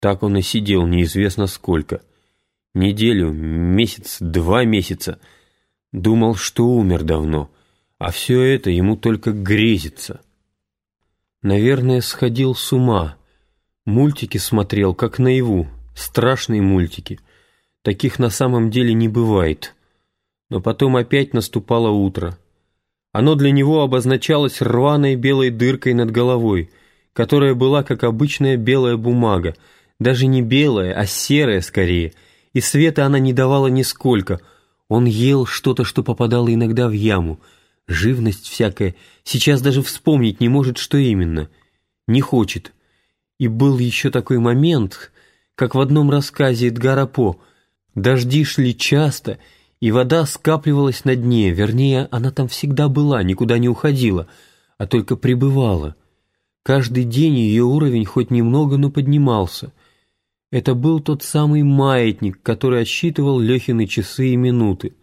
Так он и сидел неизвестно сколько. Неделю, месяц, два месяца. Думал, что умер давно, а все это ему только грезится. Наверное, сходил с ума. Мультики смотрел, как наяву, страшные мультики. Таких на самом деле не бывает. Но потом опять наступало утро. Оно для него обозначалось рваной белой дыркой над головой, которая была как обычная белая бумага, даже не белая, а серая скорее, и света она не давала нисколько. Он ел что-то, что попадало иногда в яму, живность всякая, сейчас даже вспомнить не может, что именно. Не хочет. И был еще такой момент, как в одном рассказе Эдгара По. Дожди шли часто — и вода скапливалась на дне, вернее, она там всегда была, никуда не уходила, а только пребывала. Каждый день ее уровень хоть немного, но поднимался. Это был тот самый маятник, который отсчитывал Лехины часы и минуты.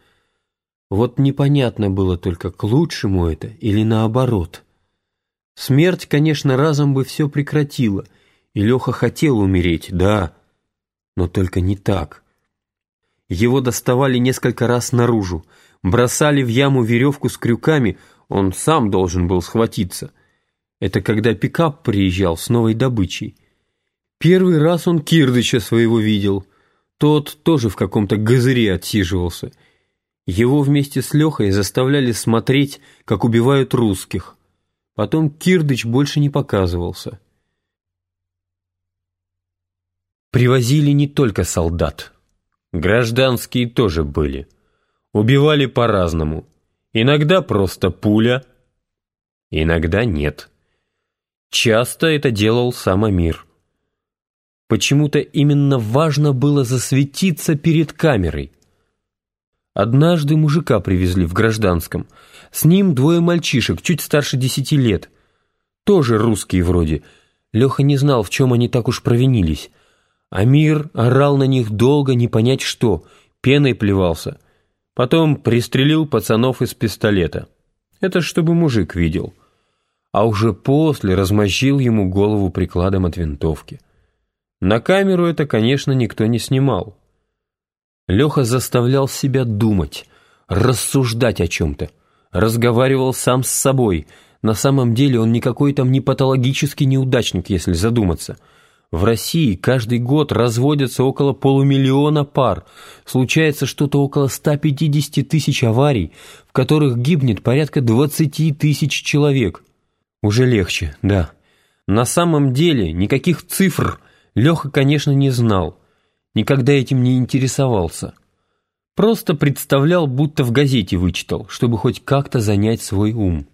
Вот непонятно было только, к лучшему это или наоборот. Смерть, конечно, разом бы все прекратила, и Леха хотел умереть, да, но только не так. Его доставали несколько раз наружу, бросали в яму веревку с крюками, он сам должен был схватиться. Это когда пикап приезжал с новой добычей. Первый раз он Кирдыча своего видел. Тот тоже в каком-то газыре отсиживался. Его вместе с Лехой заставляли смотреть, как убивают русских. Потом Кирдыч больше не показывался. Привозили не только солдат. Гражданские тоже были. Убивали по-разному. Иногда просто пуля, иногда нет. Часто это делал сам Амир. Почему-то именно важно было засветиться перед камерой. Однажды мужика привезли в гражданском. С ним двое мальчишек, чуть старше десяти лет. Тоже русские вроде. Леха не знал, в чем они так уж провинились. Амир орал на них долго, не понять что, пеной плевался. Потом пристрелил пацанов из пистолета. Это чтобы мужик видел. А уже после размозжил ему голову прикладом от винтовки. На камеру это, конечно, никто не снимал. Леха заставлял себя думать, рассуждать о чем-то. Разговаривал сам с собой. На самом деле он никакой там не патологический неудачник, если задуматься – в России каждый год разводятся около полумиллиона пар. Случается что-то около 150 тысяч аварий, в которых гибнет порядка 20 тысяч человек. Уже легче, да. На самом деле никаких цифр Леха, конечно, не знал. Никогда этим не интересовался. Просто представлял, будто в газете вычитал, чтобы хоть как-то занять свой ум.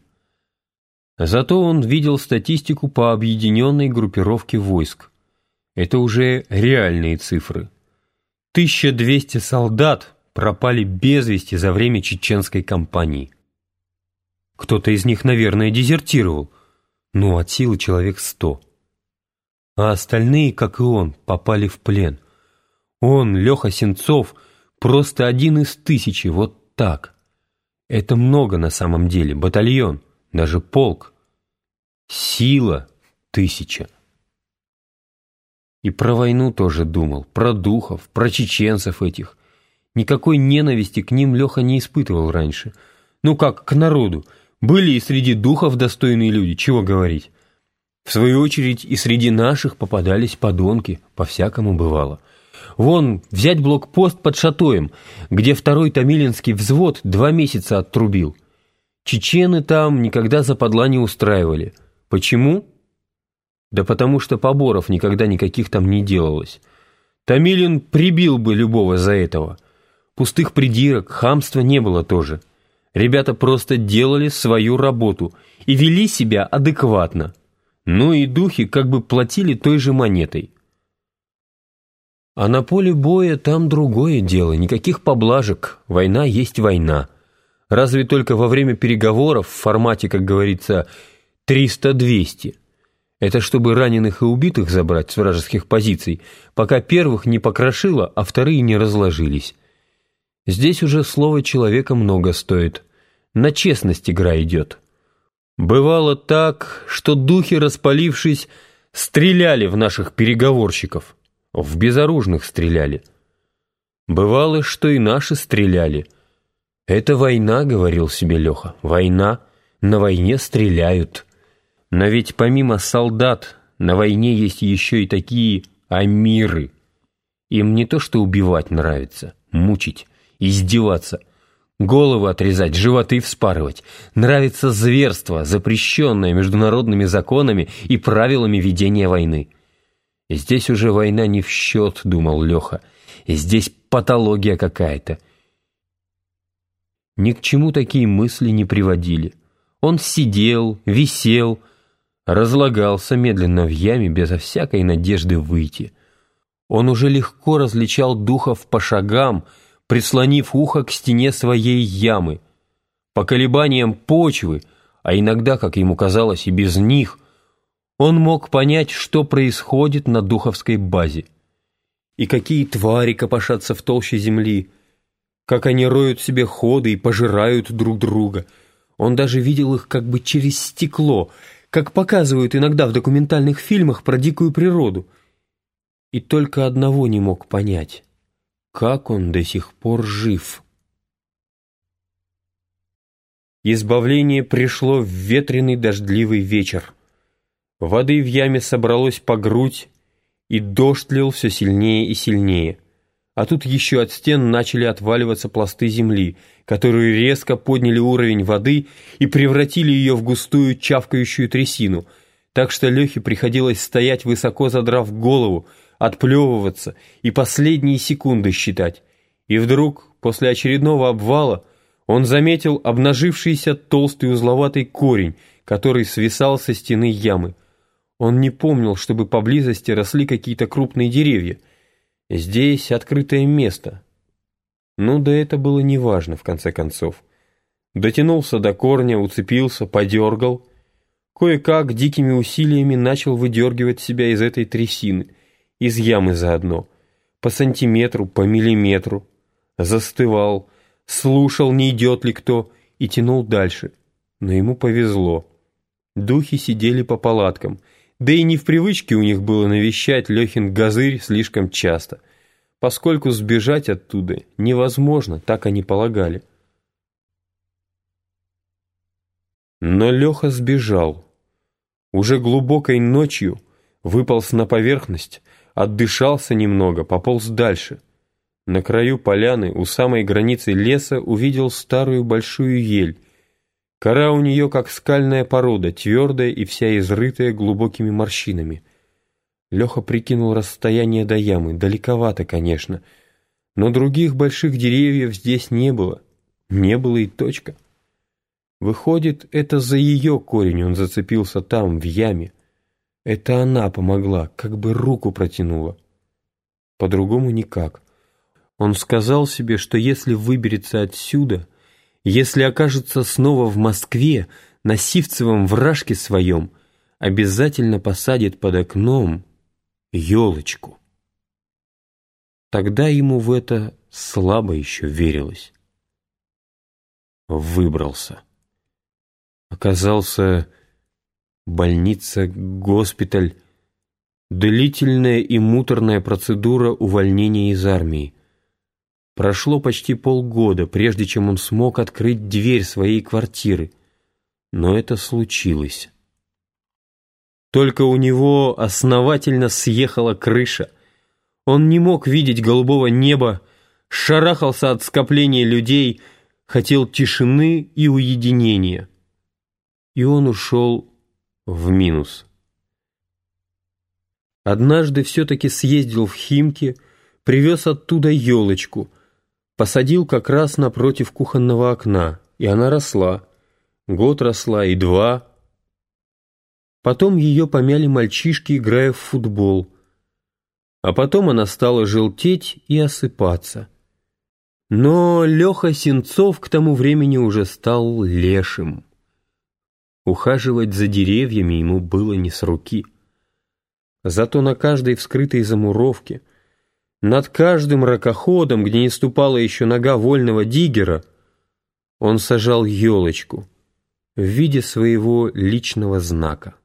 Зато он видел статистику по объединенной группировке войск. Это уже реальные цифры. 1200 солдат пропали без вести за время чеченской кампании. Кто-то из них, наверное, дезертировал, ну, от силы человек сто. А остальные, как и он, попали в плен. Он, Леха Сенцов, просто один из тысячи, вот так. Это много на самом деле, батальон, даже полк. Сила тысяча. И про войну тоже думал, про духов, про чеченцев этих. Никакой ненависти к ним Леха не испытывал раньше. Ну как, к народу. Были и среди духов достойные люди, чего говорить. В свою очередь и среди наших попадались подонки, по-всякому бывало. Вон, взять блокпост под Шатоем, где второй Томилинский взвод два месяца оттрубил. Чечены там никогда западла не устраивали. Почему? Да потому что поборов никогда никаких там не делалось. Томилин прибил бы любого за этого. Пустых придирок, хамства не было тоже. Ребята просто делали свою работу и вели себя адекватно. Ну и духи как бы платили той же монетой. А на поле боя там другое дело, никаких поблажек, война есть война. Разве только во время переговоров в формате, как говорится, 300-200. Это чтобы раненых и убитых забрать с вражеских позиций, пока первых не покрошило, а вторые не разложились. Здесь уже слово человека много стоит. На честность игра идет. Бывало так, что духи, распалившись, стреляли в наших переговорщиков. в безоружных стреляли. Бывало, что и наши стреляли. «Это война», — говорил себе Леха, — «война, на войне стреляют». Но ведь помимо солдат на войне есть еще и такие амиры. Им не то что убивать нравится, мучить, издеваться, головы отрезать, животы вспарывать. Нравится зверство, запрещенное международными законами и правилами ведения войны. Здесь уже война не в счет, думал Леха. Здесь патология какая-то. Ни к чему такие мысли не приводили. Он сидел, висел, разлагался медленно в яме безо всякой надежды выйти. Он уже легко различал духов по шагам, прислонив ухо к стене своей ямы. По колебаниям почвы, а иногда, как ему казалось, и без них, он мог понять, что происходит на духовской базе. И какие твари копошатся в толще земли, как они роют себе ходы и пожирают друг друга. Он даже видел их как бы через стекло — как показывают иногда в документальных фильмах про дикую природу. И только одного не мог понять — как он до сих пор жив. Избавление пришло в ветреный дождливый вечер. Воды в яме собралось по грудь, и дождь лил все сильнее и сильнее — а тут еще от стен начали отваливаться пласты земли, которые резко подняли уровень воды и превратили ее в густую чавкающую трясину, так что Лехе приходилось стоять высоко задрав голову, отплевываться и последние секунды считать. И вдруг, после очередного обвала, он заметил обнажившийся толстый узловатый корень, который свисал со стены ямы. Он не помнил, чтобы поблизости росли какие-то крупные деревья — Здесь открытое место. Ну да это было неважно, в конце концов. Дотянулся до корня, уцепился, подергал. Кое-как дикими усилиями начал выдергивать себя из этой трясины, из ямы заодно. По сантиметру, по миллиметру. Застывал, слушал, не идет ли кто, и тянул дальше. Но ему повезло. Духи сидели по палаткам — да и не в привычке у них было навещать Лехин газырь слишком часто, поскольку сбежать оттуда невозможно, так они полагали. Но Леха сбежал. Уже глубокой ночью выполз на поверхность, отдышался немного, пополз дальше. На краю поляны, у самой границы леса, увидел старую большую ель, Кора у нее как скальная порода, твердая и вся изрытая глубокими морщинами. Леха прикинул расстояние до ямы, далековато, конечно, но других больших деревьев здесь не было. Не было и точка. Выходит, это за ее корень он зацепился там, в яме. Это она помогла, как бы руку протянула. По-другому никак. Он сказал себе, что если выберется отсюда — если окажется снова в Москве, на Сивцевом вражке своем, обязательно посадит под окном елочку. Тогда ему в это слабо еще верилось. Выбрался. Оказался больница, госпиталь, длительная и муторная процедура увольнения из армии. Прошло почти полгода, прежде чем он смог открыть дверь своей квартиры. Но это случилось. Только у него основательно съехала крыша. Он не мог видеть голубого неба, шарахался от скопления людей, хотел тишины и уединения. И он ушел в минус. Однажды все-таки съездил в Химки, привез оттуда елочку — Посадил как раз напротив кухонного окна, и она росла. Год росла и два. Потом ее помяли мальчишки, играя в футбол. А потом она стала желтеть и осыпаться. Но Леха Сенцов к тому времени уже стал лешим. Ухаживать за деревьями ему было не с руки. Зато на каждой вскрытой замуровке — над каждым ракоходом, где не ступала еще нога вольного диггера, он сажал елочку в виде своего личного знака.